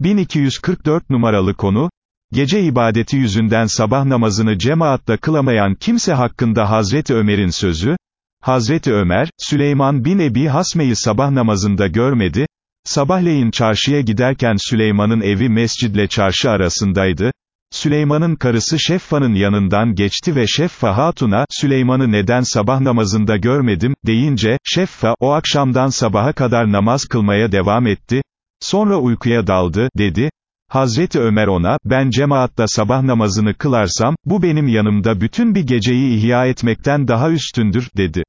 1244 numaralı konu, gece ibadeti yüzünden sabah namazını cemaatle kılamayan kimse hakkında Hazreti Ömer'in sözü, Hazreti Ömer, Süleyman bin Ebi Hasme'yi sabah namazında görmedi, sabahleyin çarşıya giderken Süleyman'ın evi mescidle çarşı arasındaydı, Süleyman'ın karısı Şeffa'nın yanından geçti ve Şeffa Hatun'a, Süleyman'ı neden sabah namazında görmedim, deyince, Şeffa, o akşamdan sabaha kadar namaz kılmaya devam etti, sonra uykuya daldı, dedi, Hazreti Ömer ona, ben cemaatta sabah namazını kılarsam, bu benim yanımda bütün bir geceyi ihya etmekten daha üstündür, dedi.